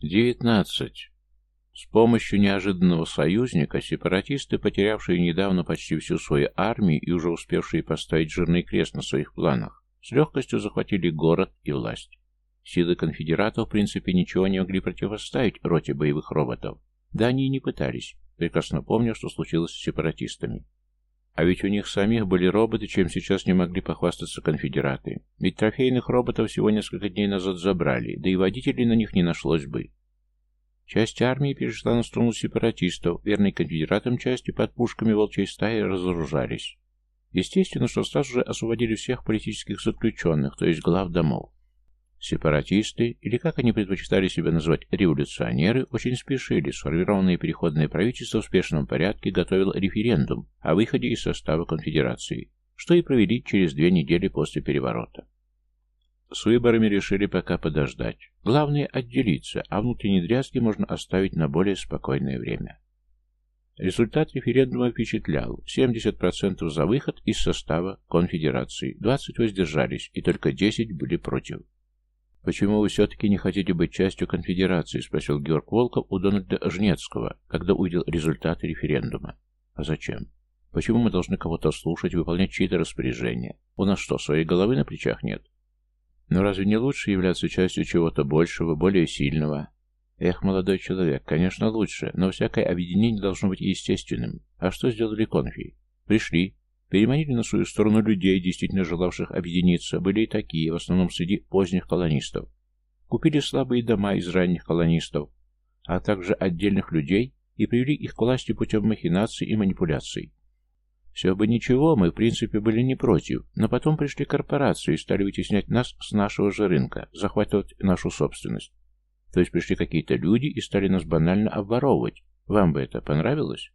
Девятнадцать. С помощью неожиданного союзника сепаратисты, потерявшие недавно почти всю свою армию и уже успевшие поставить жирный крест на своих планах, с легкостью захватили город и власть. Силы конфедератов, в принципе, ничего не могли противоставить роте боевых роботов. Да они и не пытались, прекрасно помню, что случилось с сепаратистами. А ведь у них самих были роботы, чем сейчас не могли похвастаться конфедераты. Ведь трофейных роботов всего несколько дней назад забрали, да и водителей на них не нашлось бы. Часть армии перешла на сторону сепаратистов, верной конфедератам части под пушками волчьей стаи разоружались. Естественно, что сразу же освободили всех политических заключенных, то есть глав домов. Сепаратисты, или как они предпочитали себя называть революционеры, очень спешили. Сформированное переходное правительство в спешном порядке готовило референдум о выходе из состава конфедерации, что и провели через две недели после переворота. С выборами решили пока подождать. Главное – отделиться, а внутренние дрязги можно оставить на более спокойное время. Результат референдума впечатлял. 70% за выход из состава конфедерации, 20% воздержались, и только 10% были против. «Почему вы все-таки не хотите быть частью конфедерации?» – спросил Георг Волков у Дональда Жнецкого, когда увидел результаты референдума. «А зачем? Почему мы должны кого-то слушать, выполнять чьи-то распоряжения? У нас что, своей головы на плечах нет?» Но разве не лучше являться частью чего-то большего, более сильного? Эх, молодой человек, конечно, лучше, но всякое объединение должно быть естественным. А что сделали конфи? Пришли, переманили на свою сторону людей, действительно желавших объединиться, были и такие, в основном среди поздних колонистов. Купили слабые дома из ранних колонистов, а также отдельных людей и привели их к власти путем махинаций и манипуляций. Все бы ничего, мы в принципе были не против, но потом пришли корпорации и стали вытеснять нас с нашего же рынка, захватывать нашу собственность. То есть пришли какие-то люди и стали нас банально обворовывать. Вам бы это понравилось?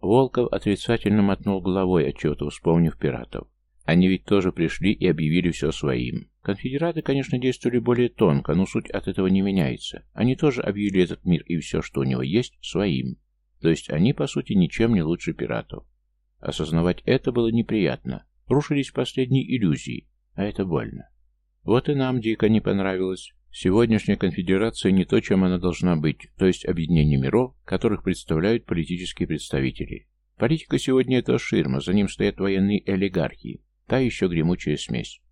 Волков отрицательно мотнул головой, отчего-то вспомнив пиратов. Они ведь тоже пришли и объявили все своим. Конфедераты, конечно, действовали более тонко, но суть от этого не меняется. Они тоже объявили этот мир и все, что у него есть, своим. То есть они, по сути, ничем не лучше пиратов. Осознавать это было неприятно. Рушились последние иллюзии, а это больно. Вот и нам дико не понравилось. Сегодняшняя конфедерация не то, чем она должна быть, то есть объединение миров, которых представляют политические представители. Политика сегодня это ширма, за ним стоят военные олигархи, та еще гремучая смесь.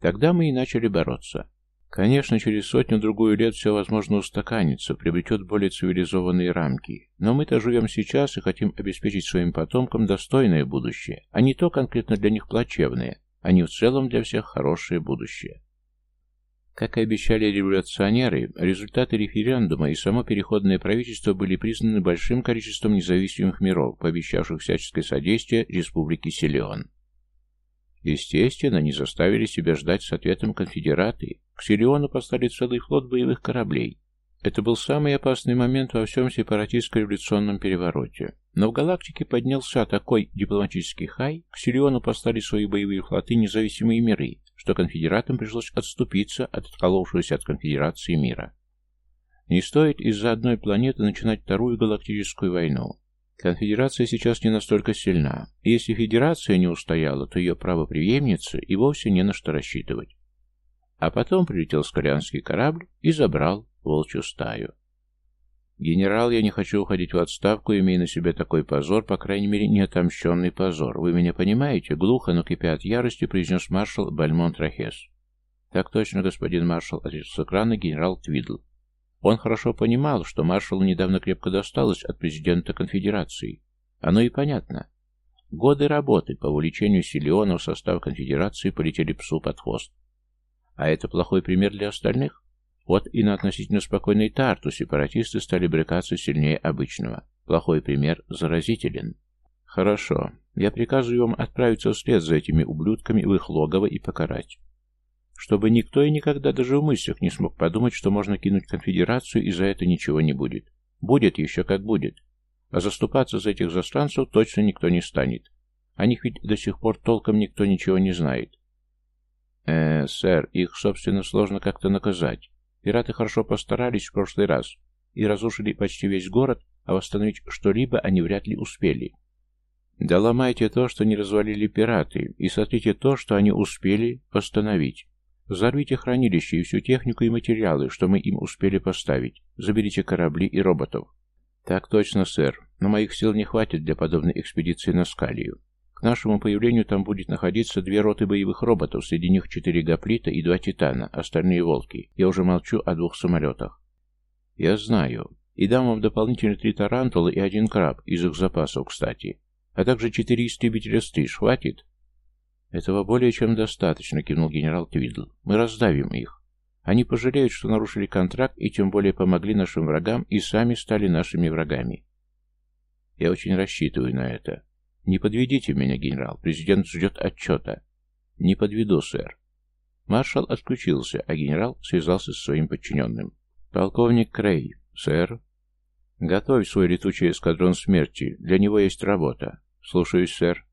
Тогда мы и начали бороться. Конечно, через сотню-другую лет все, возможно, устаканится, приобретет более цивилизованные рамки. Но мы-то живем сейчас и хотим обеспечить своим потомкам достойное будущее, а не то конкретно для них плачевное, а не в целом для всех хорошее будущее. Как и обещали революционеры, результаты референдума и само переходное правительство были признаны большим количеством независимых миров, пообещавших всяческое содействие Республике Силион. Естественно, не заставили себя ждать с ответом конфедераты. К Сириону послали целый флот боевых кораблей. Это был самый опасный момент во всем сепаратистско-революционном перевороте. Но в галактике поднялся такой дипломатический хай, к Сириону послали свои боевые флоты независимые миры, что конфедератам пришлось отступиться от отколовшегося от конфедерации мира. Не стоит из-за одной планеты начинать вторую галактическую войну. Конфедерация сейчас не настолько сильна, и если Федерация не устояла, то ее правопреемницы и вовсе не на что рассчитывать. А потом прилетел скалянский корабль и забрал волчью стаю. «Генерал, я не хочу уходить в отставку, имея на себе такой позор, по крайней мере, неотомщенный позор. Вы меня понимаете?» Глухо, но кипя от ярости, произнес маршал Бальмон Трахес. «Так точно, господин маршал», — ответил с экрана генерал Твидл. Он хорошо понимал, что маршалу недавно крепко досталось от президента конфедерации. Оно и понятно. Годы работы по увеличению Силиона в состав конфедерации полетели псу под хвост. А это плохой пример для остальных? Вот и на относительно спокойной Тарту сепаратисты стали брыкаться сильнее обычного. Плохой пример заразителен. Хорошо. Я приказываю вам отправиться вслед за этими ублюдками в их логово и покарать чтобы никто и никогда даже в мыслях не смог подумать, что можно кинуть конфедерацию и за это ничего не будет. Будет еще как будет. А заступаться за этих застранцев точно никто не станет. О них ведь до сих пор толком никто ничего не знает. Э, сэр, их, собственно, сложно как-то наказать. Пираты хорошо постарались в прошлый раз и разрушили почти весь город, а восстановить что-либо они вряд ли успели. Да ломайте то, что не развалили пираты, и сотрите то, что они успели восстановить. Взорвите хранилище и всю технику и материалы, что мы им успели поставить. Заберите корабли и роботов. Так точно, сэр. Но моих сил не хватит для подобной экспедиции на Скалию. К нашему появлению там будет находиться две роты боевых роботов, среди них четыре гоплита и два титана, остальные волки. Я уже молчу о двух самолетах. Я знаю. И дам вам дополнительно три тарантула и один краб, из их запасов, кстати. А также четыре истребителя «Стриж». Хватит? «Этого более чем достаточно», — кивнул генерал Твидл. «Мы раздавим их. Они пожалеют, что нарушили контракт и тем более помогли нашим врагам и сами стали нашими врагами. Я очень рассчитываю на это. Не подведите меня, генерал. Президент ждет отчета. Не подведу, сэр». Маршал отключился, а генерал связался со своим подчиненным. «Полковник Крей, сэр». «Готовь свой летучий эскадрон смерти. Для него есть работа. Слушаюсь, сэр.